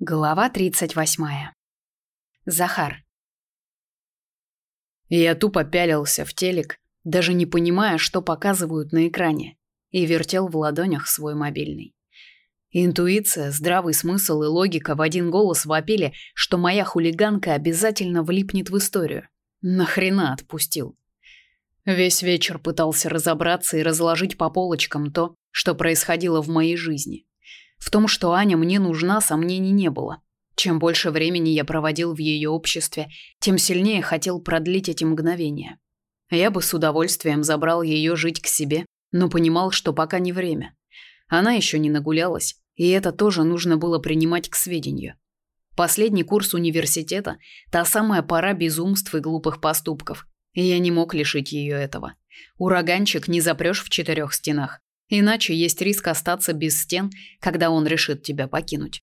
Глава 38. Захар. Я тупо пялился в телек, даже не понимая, что показывают на экране, и вертел в ладонях свой мобильный. Интуиция, здравый смысл и логика в один голос вопили, что моя хулиганка обязательно влипнет в историю. Нахрена отпустил? Весь вечер пытался разобраться и разложить по полочкам то, что происходило в моей жизни. В том, что Аня мне нужна, сомнений не было. Чем больше времени я проводил в ее обществе, тем сильнее хотел продлить эти мгновения. Я бы с удовольствием забрал ее жить к себе, но понимал, что пока не время. Она еще не нагулялась, и это тоже нужно было принимать к сведению. Последний курс университета – та самая пора безумств и глупых поступков, и я не мог лишить ее этого. Ураганчик не запрешь в четырех стенах, Иначе есть риск остаться без стен, когда он решит тебя покинуть.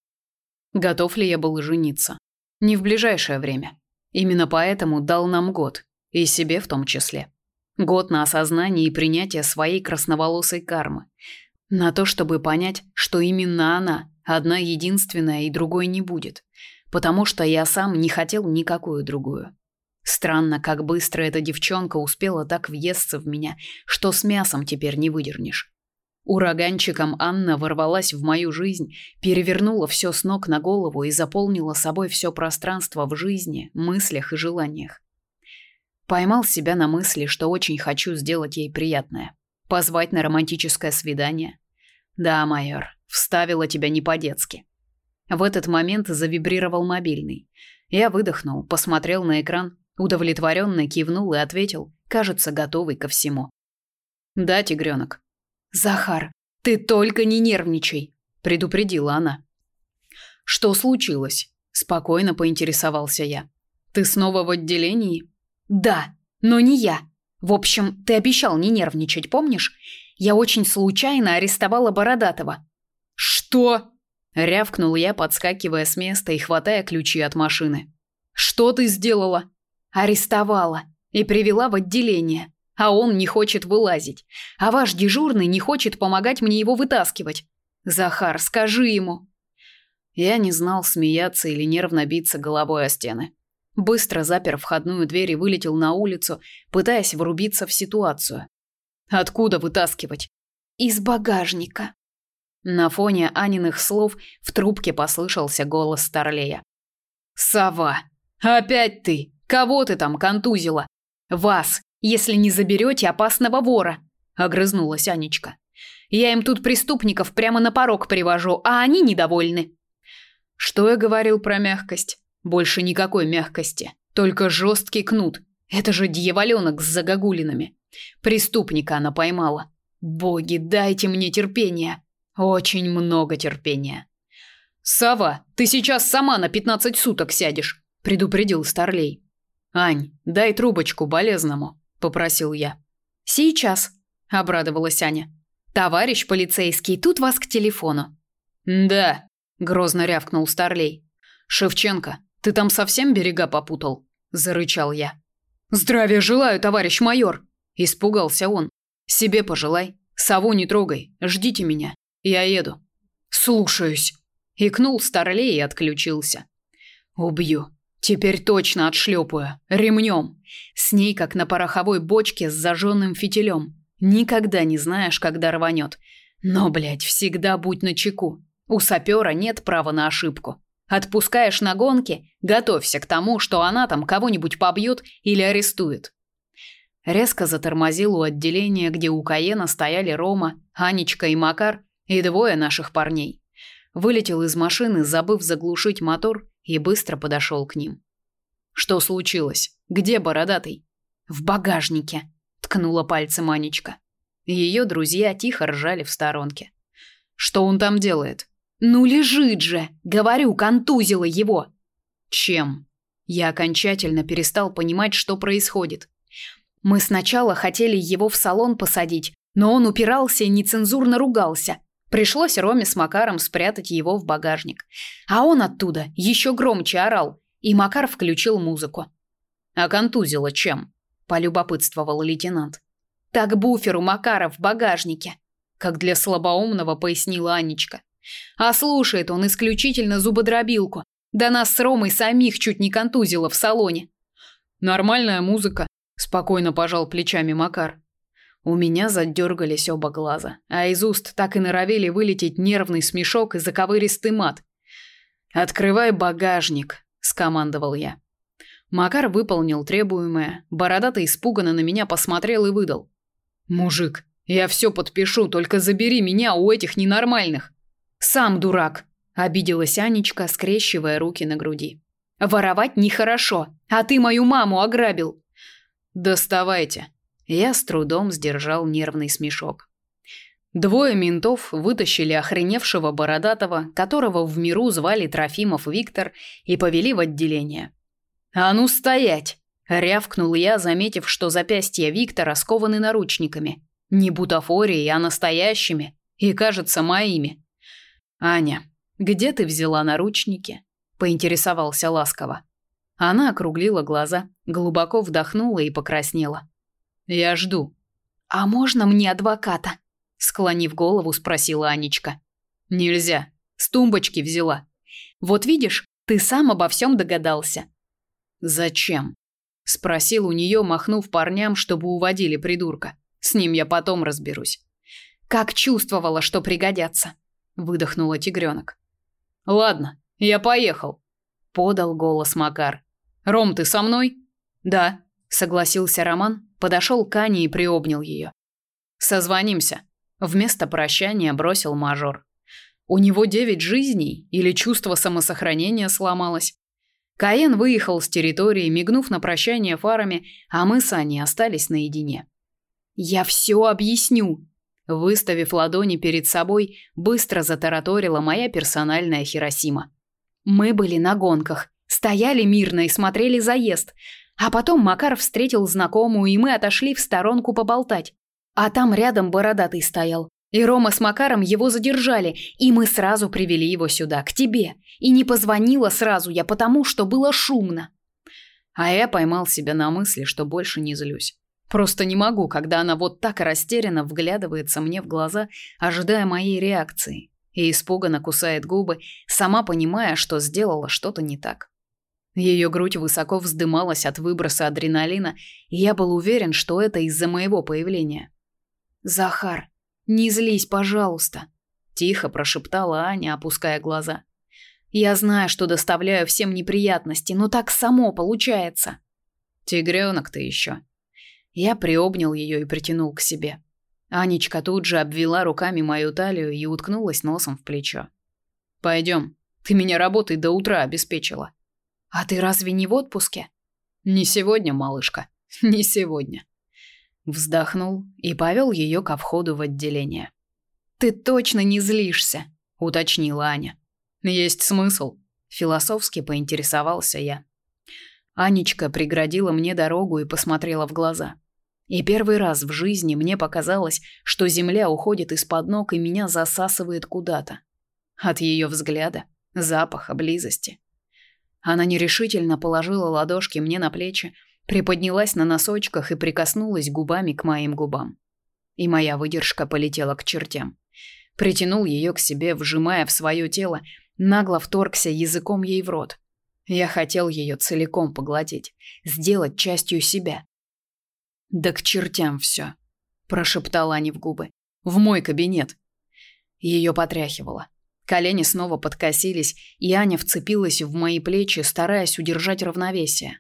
Готов ли я был жениться? Не в ближайшее время. Именно поэтому дал нам год, и себе в том числе. Год на осознание и принятие своей красноволосой кармы. На то, чтобы понять, что именно она, одна единственная и другой не будет. Потому что я сам не хотел никакую другую. Странно, как быстро эта девчонка успела так въесться в меня, что с мясом теперь не выдернешь. Ураганчиком Анна ворвалась в мою жизнь, перевернула все с ног на голову и заполнила собой все пространство в жизни, мыслях и желаниях. Поймал себя на мысли, что очень хочу сделать ей приятное. Позвать на романтическое свидание. Да, майор, вставила тебя не по-детски. В этот момент завибрировал мобильный. Я выдохнул, посмотрел на экран, удовлетворенно кивнул и ответил, кажется, готовый ко всему. Да, тигренок, Захар, ты только не нервничай, предупредила она. Что случилось? спокойно поинтересовался я. Ты снова в отделении? Да, но не я. В общем, ты обещал не нервничать, помнишь? Я очень случайно арестовала Бородатого. Что? рявкнул я, подскакивая с места и хватая ключи от машины. Что ты сделала? Арестовала и привела в отделение а он не хочет вылазить. А ваш дежурный не хочет помогать мне его вытаскивать. Захар, скажи ему. Я не знал, смеяться или нервно биться головой о стены. Быстро запер входную дверь и вылетел на улицу, пытаясь врубиться в ситуацию. Откуда вытаскивать? Из багажника. На фоне Аниных слов в трубке послышался голос Старлея. Сова, опять ты? Кого ты там контузила? Вас, если не заберете опасного вора, огрызнулась Анечка. Я им тут преступников прямо на порог привожу, а они недовольны. Что я говорил про мягкость? Больше никакой мягкости, только жесткий кнут. Это же дьяволёнок с загогулинами. Преступника она поймала. Боги, дайте мне терпения. Очень много терпения. Сава, ты сейчас сама на 15 суток сядешь, предупредил Старлей. Ань, дай трубочку болезному попросил я. Сейчас, обрадовалась Аня. Товарищ полицейский, тут вас к телефону. Да, грозно рявкнул Старлей. Шевченко, ты там совсем берега попутал? зарычал я. Здравия желаю, товарищ майор, испугался он. Себе пожелай. Сову не трогай. Ждите меня. Я еду. Слушаюсь. Икнул Старлей и отключился. Убью. Теперь точно отшлепаю. Ремнем. С ней, как на пороховой бочке с зажженным фитилем. Никогда не знаешь, когда рванет. Но, блядь, всегда будь начеку. У сапера нет права на ошибку. Отпускаешь на гонки, готовься к тому, что она там кого-нибудь побьет или арестует. Резко затормозил у отделения, где у Каена стояли Рома, Анечка и Макар и двое наших парней. Вылетел из машины, забыв заглушить мотор, и быстро подошел к ним. Что случилось? Где бородатый? В багажнике, ткнула пальцем Анечка. Ее друзья тихо ржали в сторонке. Что он там делает? Ну лежит же, говорю, контузило его. Чем? Я окончательно перестал понимать, что происходит. Мы сначала хотели его в салон посадить, но он упирался и нецензурно ругался. Пришлось Роме с Макаром спрятать его в багажник. А он оттуда еще громче орал, и Макар включил музыку. А контузило чем? полюбопытствовал лейтенант. Так буфер у Макара в багажнике, как для слабоумного пояснила Анечка. А слушает он исключительно зубодробилку. Да нас с Ромой самих чуть не контузило в салоне. Нормальная музыка, спокойно пожал плечами Макар. У меня задергались оба глаза, а из уст так и норовили вылететь нервный смешок и заковыристый мат. «Открывай багажник», – скомандовал я. Макар выполнил требуемое, бородатый испуганно на меня посмотрел и выдал. «Мужик, я все подпишу, только забери меня у этих ненормальных». «Сам дурак», – обиделась Анечка, скрещивая руки на груди. «Воровать нехорошо, а ты мою маму ограбил». «Доставайте». Я с трудом сдержал нервный смешок. Двое ментов вытащили охреневшего бородатого, которого в миру звали Трофимов Виктор, и повели в отделение. «А ну стоять!» – рявкнул я, заметив, что запястья Виктора скованы наручниками. Не бутафорией, а настоящими. И, кажется, моими. «Аня, где ты взяла наручники?» – поинтересовался ласково. Она округлила глаза, глубоко вдохнула и покраснела. «Я жду». «А можно мне адвоката?» – склонив голову, спросила Анечка. «Нельзя. С тумбочки взяла». «Вот видишь, ты сам обо всем догадался. Зачем? спросил у нее, махнув парням, чтобы уводили придурка. С ним я потом разберусь. Как чувствовала, что пригодятся, выдохнула тигренок. Ладно, я поехал, подал голос Макар. Ром, ты со мной? Да, согласился Роман, подошел к Ане и приобнял ее. Созвонимся. Вместо прощания бросил мажор. У него девять жизней или чувство самосохранения сломалось? Каен выехал с территории, мигнув на прощание фарами, а мы с Аней остались наедине. «Я все объясню», выставив ладони перед собой, быстро затараторила моя персональная Хиросима. Мы были на гонках, стояли мирно и смотрели заезд, а потом Макар встретил знакомую, и мы отошли в сторонку поболтать. А там рядом бородатый стоял. И Рома с Макаром его задержали, и мы сразу привели его сюда, к тебе. И не позвонила сразу я потому, что было шумно. А я поймал себя на мысли, что больше не злюсь. Просто не могу, когда она вот так растерянно вглядывается мне в глаза, ожидая моей реакции, и испуганно кусает губы, сама понимая, что сделала что-то не так. Ее грудь высоко вздымалась от выброса адреналина, и я был уверен, что это из-за моего появления. «Захар», «Не злись, пожалуйста», – тихо прошептала Аня, опуская глаза. «Я знаю, что доставляю всем неприятности, но так само получается». «Тигренок ты еще». Я приобнял ее и притянул к себе. Анечка тут же обвела руками мою талию и уткнулась носом в плечо. «Пойдем, ты меня работой до утра обеспечила». «А ты разве не в отпуске?» «Не сегодня, малышка, не сегодня». Вздохнул и повел ее ко входу в отделение. «Ты точно не злишься?» – уточнила Аня. «Есть смысл?» – философски поинтересовался я. Анечка преградила мне дорогу и посмотрела в глаза. И первый раз в жизни мне показалось, что земля уходит из-под ног и меня засасывает куда-то. От ее взгляда, запаха, близости. Она нерешительно положила ладошки мне на плечи, приподнялась на носочках и прикоснулась губами к моим губам. И моя выдержка полетела к чертям. Притянул ее к себе, вжимая в свое тело, нагло вторгся языком ей в рот. Я хотел ее целиком поглотить, сделать частью себя. «Да к чертям все», – прошептала Аня в губы. «В мой кабинет». Ее потряхивало. Колени снова подкосились, и Аня вцепилась в мои плечи, стараясь удержать равновесие.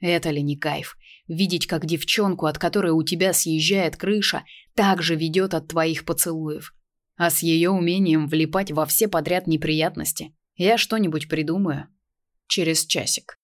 Это ли не кайф? Видеть, как девчонку, от которой у тебя съезжает крыша, так же ведет от твоих поцелуев. А с ее умением влипать во все подряд неприятности я что-нибудь придумаю. Через часик.